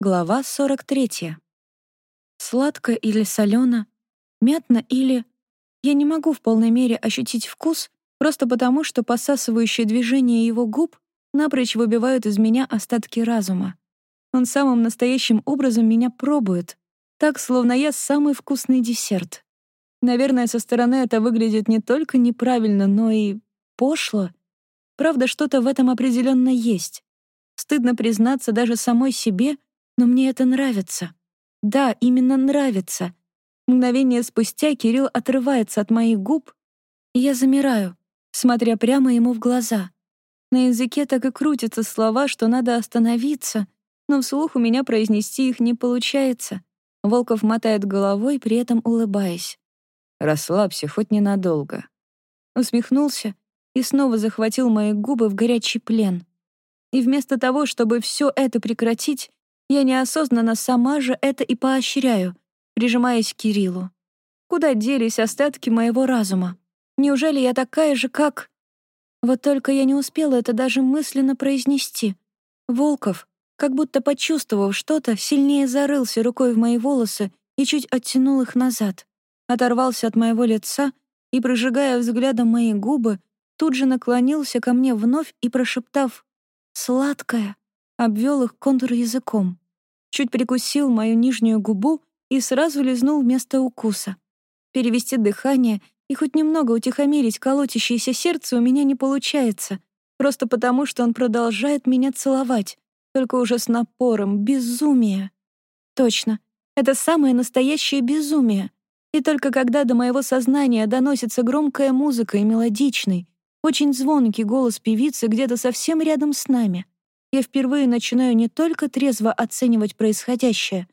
Глава 43. Сладко или солено, мятно или... Я не могу в полной мере ощутить вкус, просто потому, что посасывающие движения его губ напрочь выбивают из меня остатки разума. Он самым настоящим образом меня пробует, так, словно я самый вкусный десерт. Наверное, со стороны это выглядит не только неправильно, но и пошло. Правда, что-то в этом определенно есть. Стыдно признаться даже самой себе — но мне это нравится. Да, именно нравится. Мгновение спустя Кирилл отрывается от моих губ, и я замираю, смотря прямо ему в глаза. На языке так и крутятся слова, что надо остановиться, но вслух у меня произнести их не получается. Волков мотает головой, при этом улыбаясь. «Расслабься, хоть ненадолго». Усмехнулся и снова захватил мои губы в горячий плен. И вместо того, чтобы все это прекратить, я неосознанно сама же это и поощряю, прижимаясь к Кириллу. Куда делись остатки моего разума? Неужели я такая же, как... Вот только я не успела это даже мысленно произнести. Волков, как будто почувствовав что-то, сильнее зарылся рукой в мои волосы и чуть оттянул их назад. Оторвался от моего лица и, прожигая взглядом мои губы, тут же наклонился ко мне вновь и, прошептав «сладкое», обвел их контур языком. Чуть прикусил мою нижнюю губу и сразу лизнул вместо укуса. Перевести дыхание и хоть немного утихомирить колотящееся сердце у меня не получается, просто потому, что он продолжает меня целовать, только уже с напором, безумие. Точно, это самое настоящее безумие. И только когда до моего сознания доносится громкая музыка и мелодичный, очень звонкий голос певицы где-то совсем рядом с нами — я впервые начинаю не только трезво оценивать происходящее,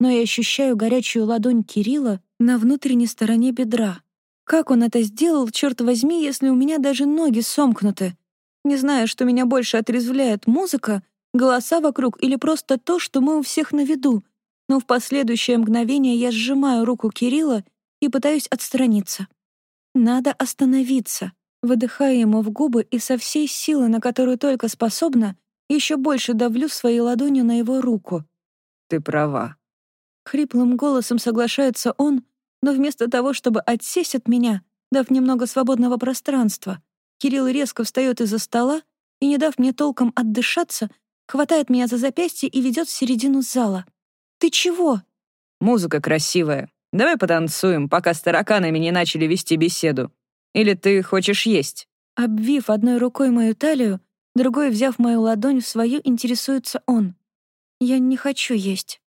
но и ощущаю горячую ладонь Кирилла на внутренней стороне бедра. Как он это сделал, черт возьми, если у меня даже ноги сомкнуты? Не знаю, что меня больше отрезвляет музыка, голоса вокруг или просто то, что мы у всех на виду, но в последующее мгновение я сжимаю руку Кирилла и пытаюсь отстраниться. Надо остановиться. Выдыхаю ему в губы и со всей силы, на которую только способна, еще больше давлю своей ладонью на его руку. «Ты права». Хриплым голосом соглашается он, но вместо того, чтобы отсесть от меня, дав немного свободного пространства, Кирилл резко встает из-за стола и, не дав мне толком отдышаться, хватает меня за запястье и ведет в середину зала. «Ты чего?» «Музыка красивая. Давай потанцуем, пока с тараканами не начали вести беседу. Или ты хочешь есть?» Обвив одной рукой мою талию, Другой, взяв мою ладонь в свою, интересуется он. Я не хочу есть.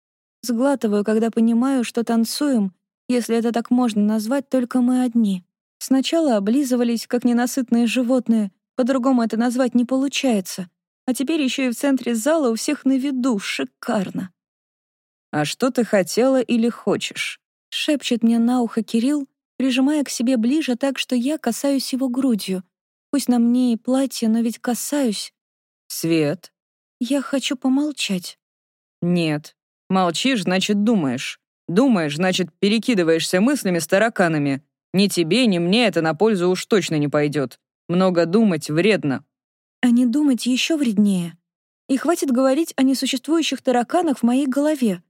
Сглатываю, когда понимаю, что танцуем, если это так можно назвать, только мы одни. Сначала облизывались, как ненасытные животные, по-другому это назвать не получается. А теперь еще и в центре зала у всех на виду. Шикарно. «А что ты хотела или хочешь?» — шепчет мне на ухо Кирилл, прижимая к себе ближе так, что я касаюсь его грудью — Пусть на мне и платье, но ведь касаюсь. Свет. Я хочу помолчать. Нет. Молчишь, значит, думаешь. Думаешь, значит, перекидываешься мыслями с тараканами. Ни тебе, ни мне это на пользу уж точно не пойдет. Много думать вредно. А не думать еще вреднее. И хватит говорить о несуществующих тараканах в моей голове.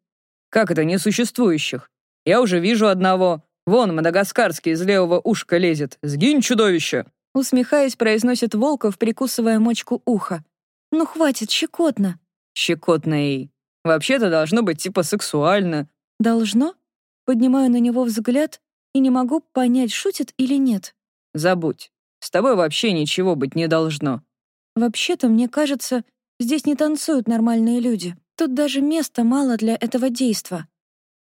Как это несуществующих? Я уже вижу одного. Вон, мадагаскарский из левого ушка лезет. Сгинь, чудовище! Усмехаясь, произносит Волков, прикусывая мочку уха. «Ну хватит, щекотно». «Щекотно и... Вообще-то должно быть типа сексуально». «Должно?» Поднимаю на него взгляд и не могу понять, шутит или нет. «Забудь. С тобой вообще ничего быть не должно». «Вообще-то, мне кажется, здесь не танцуют нормальные люди. Тут даже места мало для этого действа».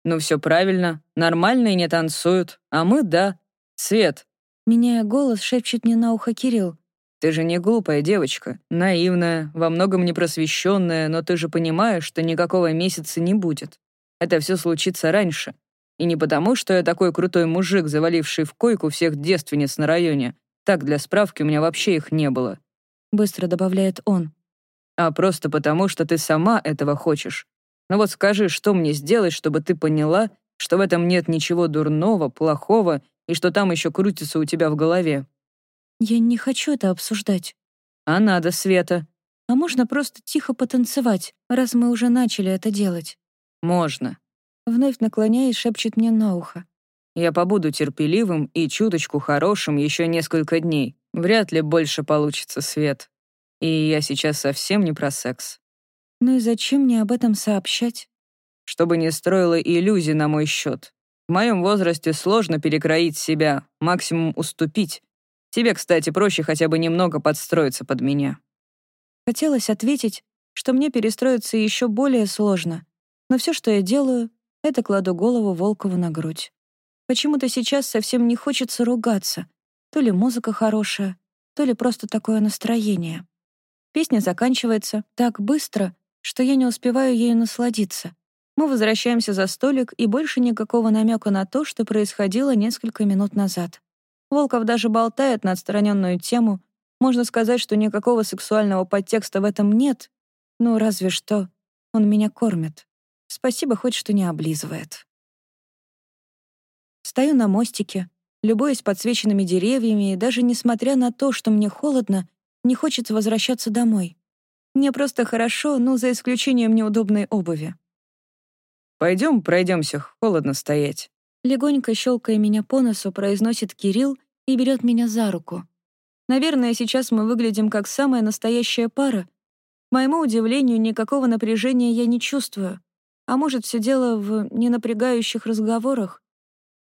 «Ну все правильно. Нормальные не танцуют, а мы — да. Свет, Меняя голос, шепчет мне на ухо Кирилл. «Ты же не глупая девочка, наивная, во многом непросвещенная, но ты же понимаешь, что никакого месяца не будет. Это все случится раньше. И не потому, что я такой крутой мужик, заваливший в койку всех девственниц на районе. Так, для справки, у меня вообще их не было». Быстро добавляет он. «А просто потому, что ты сама этого хочешь. Ну вот скажи, что мне сделать, чтобы ты поняла, что в этом нет ничего дурного, плохого и что там еще крутится у тебя в голове. Я не хочу это обсуждать. А надо, Света. А можно просто тихо потанцевать, раз мы уже начали это делать?» «Можно». Вновь наклоняясь, шепчет мне на ухо. «Я побуду терпеливым и чуточку хорошим еще несколько дней. Вряд ли больше получится свет. И я сейчас совсем не про секс». «Ну и зачем мне об этом сообщать?» «Чтобы не строила иллюзий на мой счет. В моем возрасте сложно перекроить себя, максимум уступить. Тебе, кстати, проще хотя бы немного подстроиться под меня». Хотелось ответить, что мне перестроиться еще более сложно, но все, что я делаю, это кладу голову Волкову на грудь. Почему-то сейчас совсем не хочется ругаться. То ли музыка хорошая, то ли просто такое настроение. Песня заканчивается так быстро, что я не успеваю ею насладиться. Мы возвращаемся за столик, и больше никакого намека на то, что происходило несколько минут назад. Волков даже болтает на отстраненную тему, можно сказать, что никакого сексуального подтекста в этом нет, ну, разве что он меня кормит. Спасибо хоть что не облизывает. Стою на мостике, любуясь подсвеченными деревьями, и даже несмотря на то, что мне холодно, не хочется возвращаться домой. Мне просто хорошо, ну, за исключением неудобной обуви. Пойдем, пройдемся, холодно стоять. Легонько щелкая меня по носу, произносит Кирилл и берет меня за руку. Наверное, сейчас мы выглядим как самая настоящая пара. К моему удивлению, никакого напряжения я не чувствую. А может, все дело в ненапрягающих разговорах?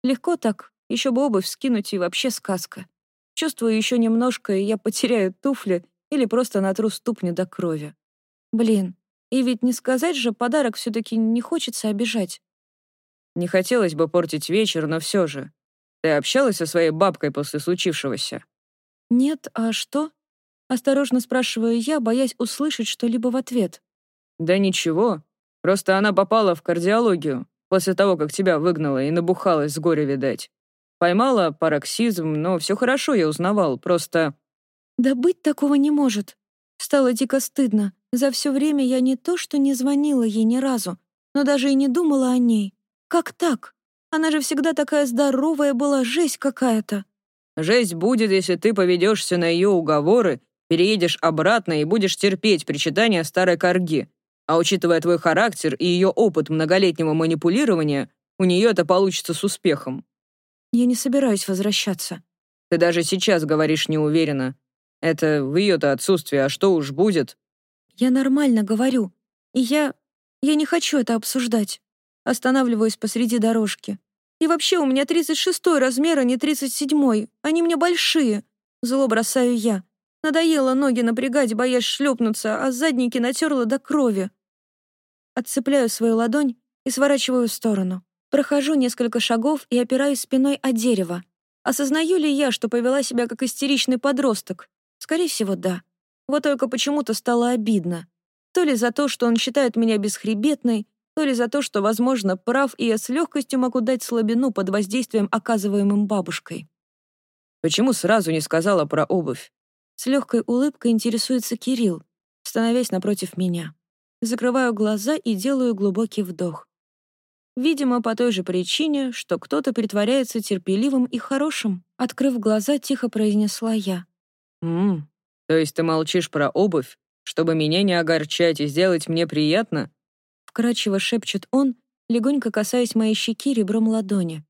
Легко так, еще бы обувь скинуть и вообще сказка. Чувствую еще немножко, и я потеряю туфли или просто натру ступню до крови. Блин, и ведь не сказать же, подарок все таки не хочется обижать. Не хотелось бы портить вечер, но все же. Ты общалась со своей бабкой после случившегося? «Нет, а что?» Осторожно спрашиваю я, боясь услышать что-либо в ответ. «Да ничего. Просто она попала в кардиологию после того, как тебя выгнала и набухалась с горя, видать. Поймала пароксизм, но все хорошо, я узнавал, просто...» «Да быть такого не может. Стало дико стыдно. За все время я не то что не звонила ей ни разу, но даже и не думала о ней. Как так? Она же всегда такая здоровая была, жесть какая-то. Жесть будет, если ты поведешься на ее уговоры, переедешь обратно и будешь терпеть причитания старой корги. А учитывая твой характер и ее опыт многолетнего манипулирования, у нее это получится с успехом. Я не собираюсь возвращаться. Ты даже сейчас говоришь неуверенно. Это в ее-то отсутствие, а что уж будет? Я нормально говорю. И я... Я не хочу это обсуждать. Останавливаюсь посреди дорожки. И вообще у меня 36 размер, а не 37. Они мне большие. Зло бросаю я. Надоело ноги напрягать, боясь шлепнуться, а задники натерла до крови. Отцепляю свою ладонь и сворачиваю в сторону. Прохожу несколько шагов и опираюсь спиной о дерево. Осознаю ли я, что повела себя как истеричный подросток? Скорее всего, да. Вот только почему-то стало обидно. То ли за то, что он считает меня бесхребетной, то ли за то, что, возможно, прав, и я с легкостью могу дать слабину под воздействием, оказываемым бабушкой. «Почему сразу не сказала про обувь?» С легкой улыбкой интересуется Кирилл, становясь напротив меня. Закрываю глаза и делаю глубокий вдох. Видимо, по той же причине, что кто-то притворяется терпеливым и хорошим. Открыв глаза, тихо произнесла я. «Ммм, то есть ты молчишь про обувь, чтобы меня не огорчать и сделать мне приятно?» Вкрадчиво шепчет он, легонько касаясь моей щеки ребром ладони.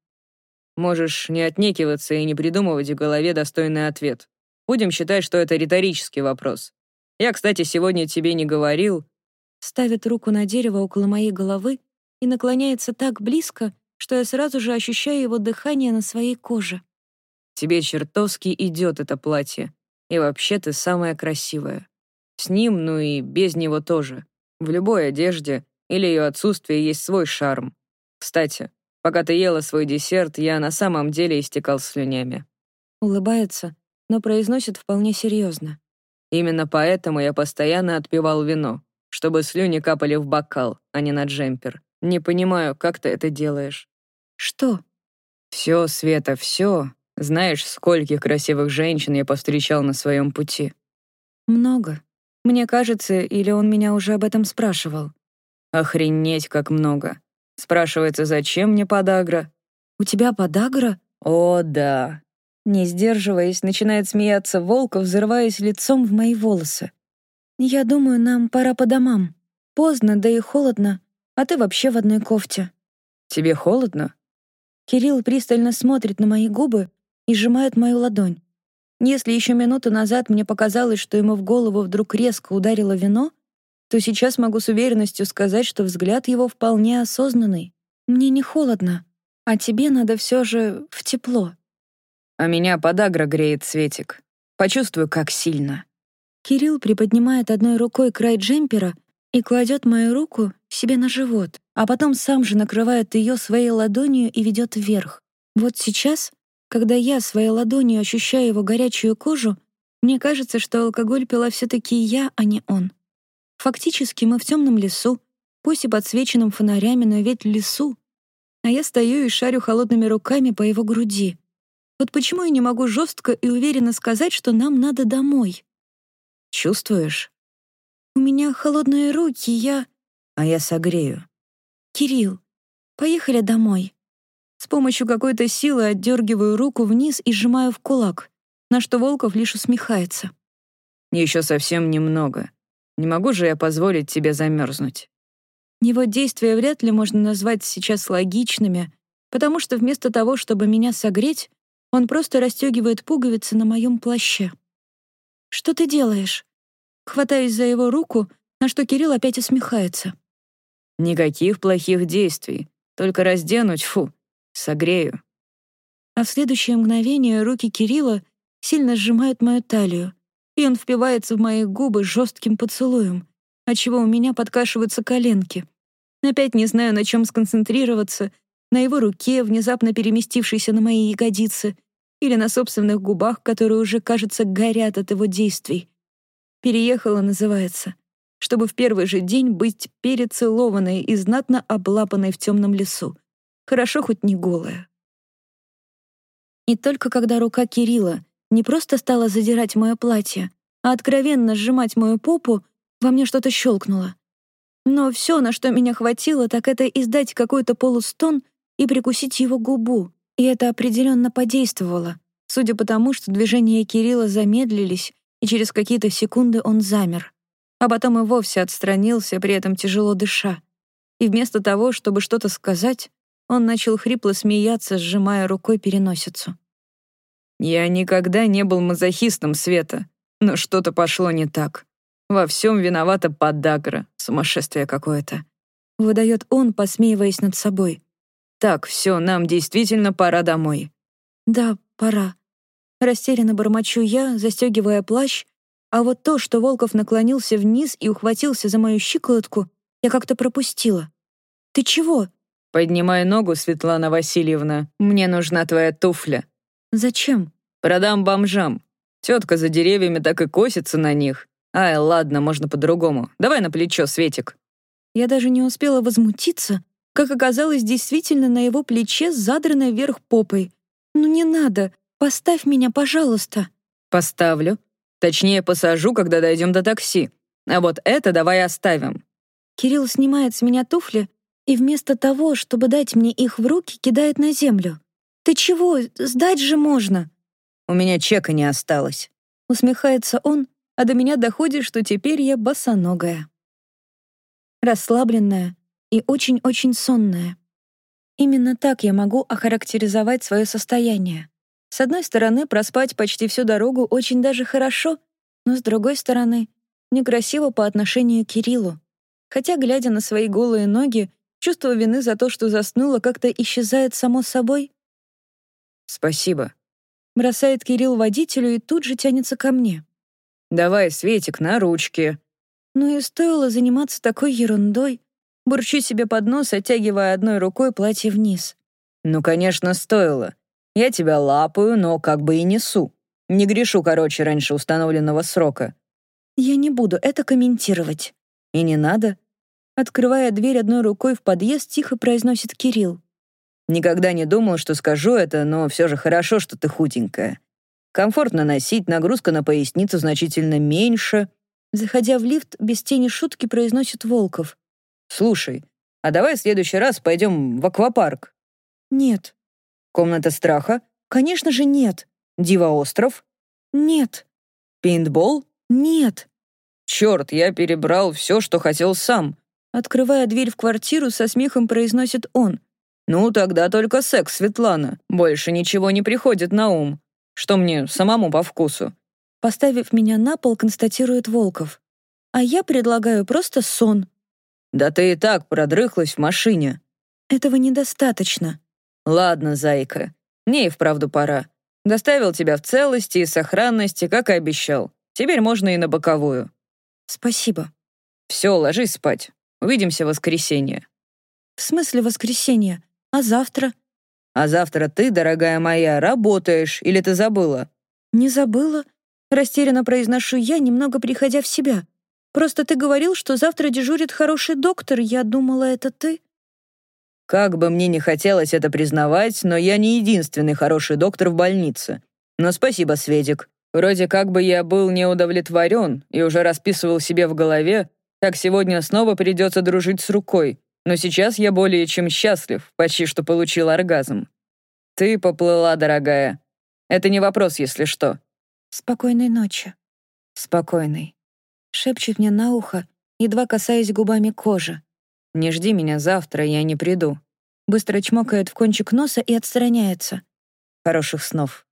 «Можешь не отнекиваться и не придумывать в голове достойный ответ. Будем считать, что это риторический вопрос. Я, кстати, сегодня тебе не говорил...» Ставит руку на дерево около моей головы и наклоняется так близко, что я сразу же ощущаю его дыхание на своей коже. «Тебе чертовски идет это платье. И вообще ты самая красивая. С ним, ну и без него тоже. В любой одежде или ее отсутствие есть свой шарм. Кстати, пока ты ела свой десерт, я на самом деле истекал слюнями. Улыбается, но произносит вполне серьезно. Именно поэтому я постоянно отпивал вино, чтобы слюни капали в бокал, а не на джемпер. Не понимаю, как ты это делаешь. Что? Все, Света, все. Знаешь, скольких красивых женщин я повстречал на своем пути? Много. Мне кажется, или он меня уже об этом спрашивал. Охренеть, как много. Спрашивается, зачем мне подагра? У тебя подагра? О, да. Не сдерживаясь, начинает смеяться Волков, взрываясь лицом в мои волосы. «Я думаю, нам пора по домам. Поздно, да и холодно, а ты вообще в одной кофте». «Тебе холодно?» Кирилл пристально смотрит на мои губы и сжимает мою ладонь. Если еще минуту назад мне показалось, что ему в голову вдруг резко ударило вино, то сейчас могу с уверенностью сказать, что взгляд его вполне осознанный. Мне не холодно, а тебе надо все же в тепло. А меня подагра греет, Светик. Почувствую, как сильно. Кирилл приподнимает одной рукой край джемпера и кладет мою руку себе на живот, а потом сам же накрывает ее своей ладонью и ведет вверх. Вот сейчас, когда я своей ладонью ощущаю его горячую кожу, мне кажется, что алкоголь пила все таки я, а не он. Фактически мы в темном лесу, пусть и подсвеченном фонарями, но ведь лесу. А я стою и шарю холодными руками по его груди. Вот почему я не могу жестко и уверенно сказать, что нам надо домой? Чувствуешь? У меня холодные руки, я... А я согрею. Кирилл, поехали домой. С помощью какой-то силы отдергиваю руку вниз и сжимаю в кулак, на что Волков лишь усмехается. Еще совсем немного. Не могу же я позволить тебе замерзнуть. Его действия вряд ли можно назвать сейчас логичными, потому что вместо того, чтобы меня согреть, он просто расстегивает пуговицы на моем плаще. «Что ты делаешь?» Хватаюсь за его руку, на что Кирилл опять усмехается. Никаких плохих действий. Только разденуть, фу, согрею. А в следующее мгновение руки Кирилла сильно сжимают мою талию, и он впивается в мои губы жестким поцелуем, отчего у меня подкашиваются коленки. Опять не знаю, на чем сконцентрироваться, на его руке, внезапно переместившейся на мои ягодицы, или на собственных губах, которые уже, кажется, горят от его действий. «Переехала» называется чтобы в первый же день быть перецелованной и знатно облапанной в темном лесу. Хорошо хоть не голая. И только когда рука Кирилла не просто стала задирать мое платье, а откровенно сжимать мою попу, во мне что-то щелкнуло. Но все, на что меня хватило, так это издать какой-то полустон и прикусить его губу. И это определенно подействовало, судя по тому, что движения Кирилла замедлились, и через какие-то секунды он замер а потом и вовсе отстранился, при этом тяжело дыша. И вместо того, чтобы что-то сказать, он начал хрипло смеяться, сжимая рукой переносицу. «Я никогда не был мазохистом, Света, но что-то пошло не так. Во всем виновата подагра, сумасшествие какое-то». Выдает он, посмеиваясь над собой. «Так, все, нам действительно пора домой». «Да, пора». Растерянно бормочу я, застегивая плащ а вот то, что Волков наклонился вниз и ухватился за мою щиколотку, я как-то пропустила. «Ты чего?» «Поднимай ногу, Светлана Васильевна. Мне нужна твоя туфля». «Зачем?» «Продам бомжам. Тетка за деревьями так и косится на них. Ай, ладно, можно по-другому. Давай на плечо, Светик». Я даже не успела возмутиться, как оказалось действительно на его плече задранной вверх попой. «Ну не надо, поставь меня, пожалуйста». «Поставлю. Точнее, посажу, когда дойдем до такси. А вот это давай оставим». Кирилл снимает с меня туфли и вместо того, чтобы дать мне их в руки, кидает на землю. «Ты чего? Сдать же можно!» «У меня чека не осталось», — усмехается он, а до меня доходит, что теперь я босоногая. Расслабленная и очень-очень сонная. Именно так я могу охарактеризовать свое состояние. С одной стороны, проспать почти всю дорогу очень даже хорошо, но с другой стороны, некрасиво по отношению к Кириллу. Хотя, глядя на свои голые ноги, чувство вины за то, что заснула, как-то исчезает само собой. «Спасибо», — бросает Кирилл водителю и тут же тянется ко мне. «Давай, Светик, на ручки». Ну и стоило заниматься такой ерундой. Бурчу себе под нос, оттягивая одной рукой платье вниз. «Ну, конечно, стоило. Я тебя лапаю, но как бы и несу. Не грешу, короче, раньше установленного срока». «Я не буду это комментировать». «И не надо». Открывая дверь одной рукой в подъезд, тихо произносит Кирилл. «Никогда не думал, что скажу это, но все же хорошо, что ты худенькая. Комфортно носить, нагрузка на поясницу значительно меньше». Заходя в лифт, без тени шутки произносит Волков. «Слушай, а давай в следующий раз пойдем в аквапарк?» «Нет». Комната страха? Конечно же нет. Дива-остров? Нет. Пейнтбол? Нет. Черт, я перебрал все, что хотел сам. Открывая дверь в квартиру, со смехом произносит он. Ну, тогда только секс, Светлана. Больше ничего не приходит на ум. Что мне самому по вкусу. Поставив меня на пол, констатирует Волков. А я предлагаю просто сон. Да ты и так продрыхлась в машине. Этого недостаточно. Ладно, зайка, мне и вправду пора. Доставил тебя в целости и сохранности, как и обещал. Теперь можно и на боковую. Спасибо. Все, ложись спать. Увидимся в воскресенье. В смысле воскресенье? А завтра? А завтра ты, дорогая моя, работаешь, или ты забыла? Не забыла. Растерянно произношу я, немного приходя в себя. Просто ты говорил, что завтра дежурит хороший доктор. Я думала, это ты. Как бы мне не хотелось это признавать, но я не единственный хороший доктор в больнице. Но спасибо, Светик. Вроде как бы я был не удовлетворен и уже расписывал себе в голове, как сегодня снова придется дружить с рукой. Но сейчас я более чем счастлив, почти что получил оргазм. Ты поплыла, дорогая. Это не вопрос, если что. Спокойной ночи. Спокойной. Шепчет мне на ухо, едва касаясь губами кожи. Не жди меня завтра, я не приду. Быстро чмокает в кончик носа и отстраняется. Хороших снов.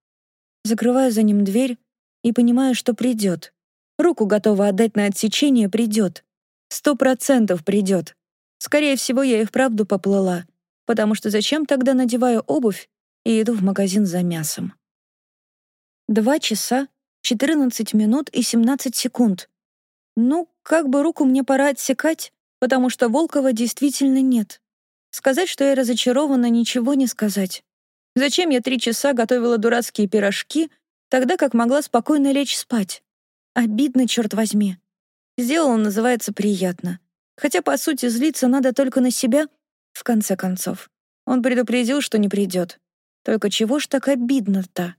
Закрываю за ним дверь и понимаю, что придет. Руку готова отдать на отсечение, придет. Сто процентов придет. Скорее всего, я и вправду поплыла, потому что зачем тогда надеваю обувь и иду в магазин за мясом? Два часа, 14 минут и 17 секунд. Ну, как бы руку мне пора отсекать, потому что Волкова действительно нет. Сказать, что я разочарована, ничего не сказать. Зачем я три часа готовила дурацкие пирожки, тогда как могла спокойно лечь спать? Обидно, черт возьми. Сделала, называется, приятно. Хотя, по сути, злиться надо только на себя, в конце концов. Он предупредил, что не придет. Только чего ж так обидно-то?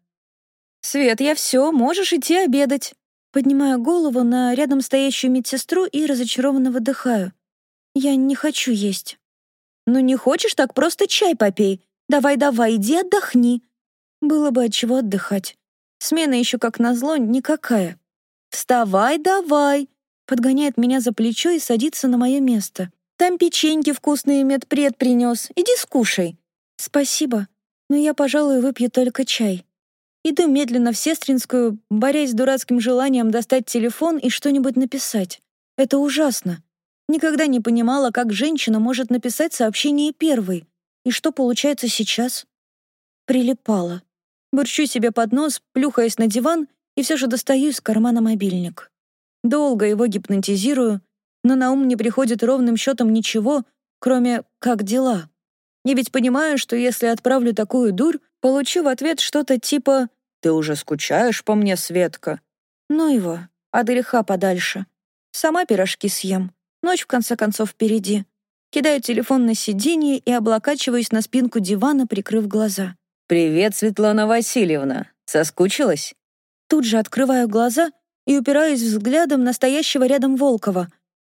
«Свет, я все, можешь идти обедать». Поднимаю голову на рядом стоящую медсестру и разочарованно выдыхаю. Я не хочу есть. Ну не хочешь, так просто чай попей. Давай-давай, иди отдохни. Было бы от чего отдыхать. Смена еще, как назло, никакая. Вставай давай, подгоняет меня за плечо и садится на мое место. Там печеньки вкусные медпред принес. Иди скушай. Спасибо, но я, пожалуй, выпью только чай. Иду медленно в сестринскую, борясь с дурацким желанием достать телефон и что-нибудь написать. Это ужасно. Никогда не понимала, как женщина может написать сообщение первой. И что получается сейчас? Прилипала. Бурчу себе под нос, плюхаясь на диван, и все же достаю из кармана мобильник. Долго его гипнотизирую, но на ум не приходит ровным счетом ничего, кроме «как дела?». Я ведь понимаю, что если отправлю такую дурь, получу в ответ что-то типа «Ты уже скучаешь по мне, Светка?» Ну его, от греха подальше. Сама пирожки съем. Ночь, в конце концов, впереди. Кидаю телефон на сиденье и облокачиваюсь на спинку дивана, прикрыв глаза. «Привет, Светлана Васильевна. Соскучилась?» Тут же открываю глаза и упираюсь взглядом настоящего рядом Волкова.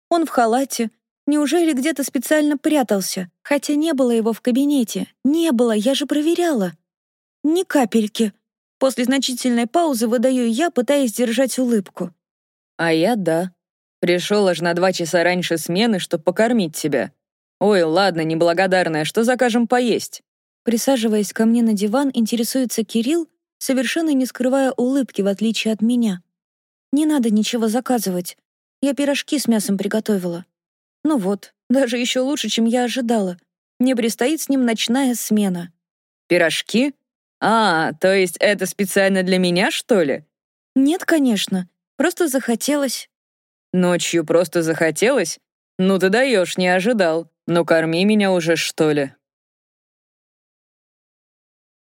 Он в халате. Неужели где-то специально прятался? Хотя не было его в кабинете. Не было, я же проверяла. Ни капельки. После значительной паузы выдаю я, пытаясь держать улыбку. «А я да. Пришел аж на два часа раньше смены, чтобы покормить тебя. Ой, ладно, неблагодарная, что закажем поесть?» Присаживаясь ко мне на диван, интересуется Кирилл, совершенно не скрывая улыбки, в отличие от меня. Не надо ничего заказывать. Я пирожки с мясом приготовила. Ну вот, даже еще лучше, чем я ожидала. Мне предстоит с ним ночная смена. Пирожки? А, то есть это специально для меня, что ли? Нет, конечно. Просто захотелось. Ночью просто захотелось? Ну ты даешь, не ожидал. Ну корми меня уже, что ли.